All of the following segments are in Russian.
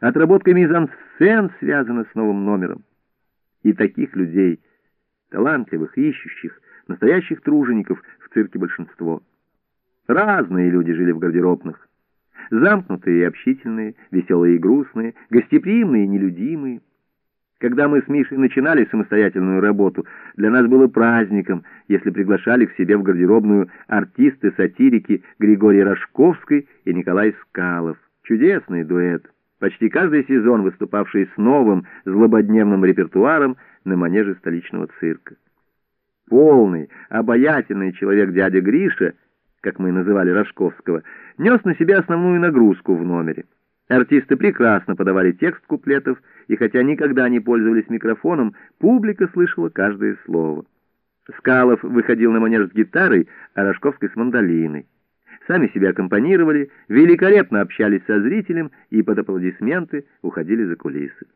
Отработка мизансцен связана с новым номером. И таких людей, талантливых, ищущих, настоящих тружеников в цирке большинство. Разные люди жили в гардеробных. Замкнутые и общительные, веселые и грустные, гостеприимные и нелюдимые. Когда мы с Мишей начинали самостоятельную работу, для нас было праздником, если приглашали к себе в гардеробную артисты-сатирики Григорий Рожковский и Николай Скалов. Чудесный дуэт, почти каждый сезон выступавший с новым злободневным репертуаром на манеже столичного цирка. Полный, обаятельный человек дядя Гриша, как мы называли Рожковского, нес на себя основную нагрузку в номере. Артисты прекрасно подавали текст куплетов, и хотя никогда не пользовались микрофоном, публика слышала каждое слово. Скалов выходил на манеж с гитарой, а Рожковский с мандолиной. Сами себя аккомпанировали, великолепно общались со зрителем и под аплодисменты уходили за кулисы.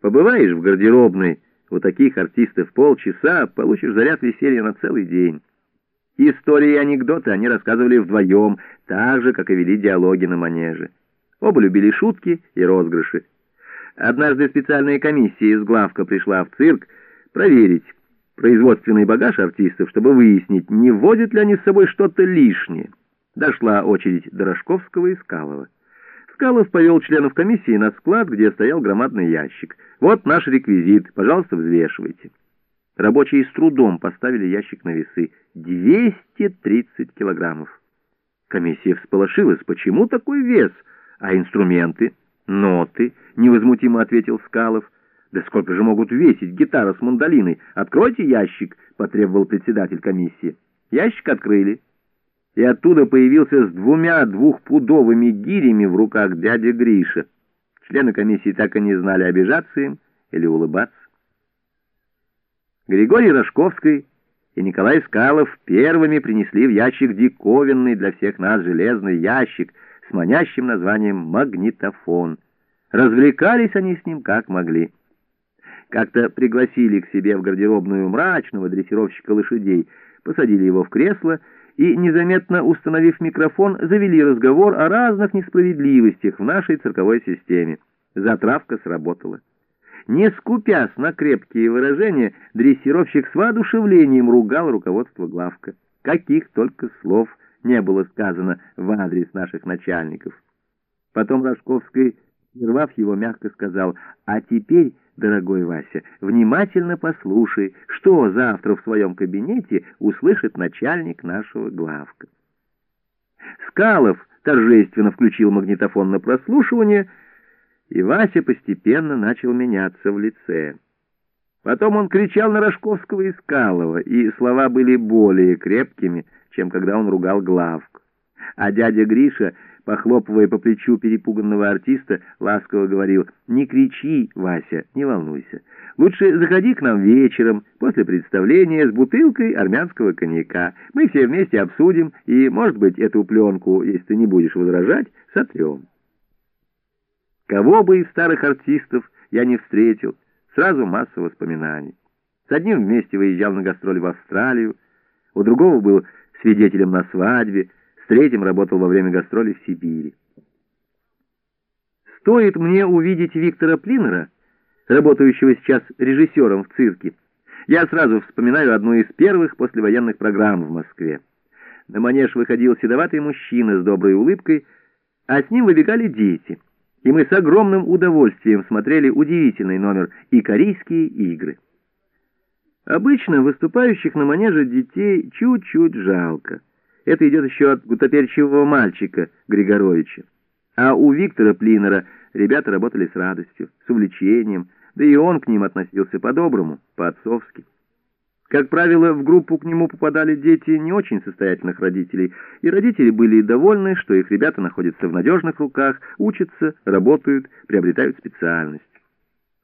Побываешь в гардеробной у таких артистов полчаса, получишь заряд веселья на целый день. Истории и анекдоты они рассказывали вдвоем, так же, как и вели диалоги на манеже. Оба любили шутки и розыгрыши. Однажды специальная комиссия из главка пришла в цирк проверить производственный багаж артистов, чтобы выяснить, не возят ли они с собой что-то лишнее. Дошла очередь до Рожковского и Скалова. Скалов повел членов комиссии на склад, где стоял громадный ящик. «Вот наш реквизит, пожалуйста, взвешивайте». Рабочие с трудом поставили ящик на весы. 230 килограммов. Комиссия всполошилась. Почему такой вес? А инструменты? Ноты? Невозмутимо ответил Скалов. Да сколько же могут весить гитара с мандолиной? Откройте ящик, потребовал председатель комиссии. Ящик открыли. И оттуда появился с двумя двухпудовыми гирями в руках дядя Гриша. Члены комиссии так и не знали, обижаться им или улыбаться. Григорий Рожковский и Николай Скалов первыми принесли в ящик диковинный для всех нас железный ящик с манящим названием «Магнитофон». Развлекались они с ним как могли. Как-то пригласили к себе в гардеробную мрачного дрессировщика лошадей, посадили его в кресло и, незаметно установив микрофон, завели разговор о разных несправедливостях в нашей цирковой системе. Затравка сработала. Не скупясь на крепкие выражения, дрессировщик с воодушевлением ругал руководство главка. Каких только слов не было сказано в адрес наших начальников. Потом Рожковский, прервав его, мягко сказал, «А теперь, дорогой Вася, внимательно послушай, что завтра в своем кабинете услышит начальник нашего главка». Скалов торжественно включил магнитофон на прослушивание — и Вася постепенно начал меняться в лице. Потом он кричал на Рожковского и Скалова, и слова были более крепкими, чем когда он ругал главку. А дядя Гриша, похлопывая по плечу перепуганного артиста, ласково говорил, «Не кричи, Вася, не волнуйся. Лучше заходи к нам вечером, после представления, с бутылкой армянского коньяка. Мы все вместе обсудим, и, может быть, эту пленку, если ты не будешь возражать, сотрем». Кого бы из старых артистов я не встретил, сразу масса воспоминаний. С одним вместе выезжал на гастроли в Австралию, у другого был свидетелем на свадьбе, третьим работал во время гастролей в Сибири. Стоит мне увидеть Виктора Плинера, работающего сейчас режиссером в цирке, я сразу вспоминаю одну из первых послевоенных программ в Москве. На манеж выходил седоватый мужчина с доброй улыбкой, а с ним выбегали дети — и мы с огромным удовольствием смотрели удивительный номер и корейские игры. Обычно выступающих на манеже детей чуть-чуть жалко. Это идет еще от гутоперчивого мальчика Григоровича. А у Виктора Плинера ребята работали с радостью, с увлечением, да и он к ним относился по-доброму, по-отцовски. Как правило, в группу к нему попадали дети не очень состоятельных родителей, и родители были довольны, что их ребята находятся в надежных руках, учатся, работают, приобретают специальность.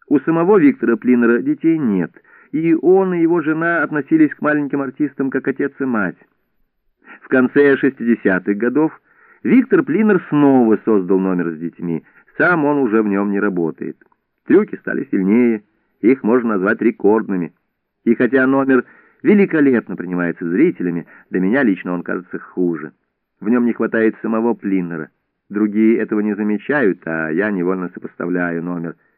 У самого Виктора Плинера детей нет, и он и его жена относились к маленьким артистам как отец и мать. В конце 60-х годов Виктор Плинер снова создал номер с детьми, сам он уже в нем не работает. Трюки стали сильнее, их можно назвать рекордными. И хотя номер великолепно принимается зрителями, для меня лично он кажется хуже. В нем не хватает самого Плиннера. Другие этого не замечают, а я невольно сопоставляю номер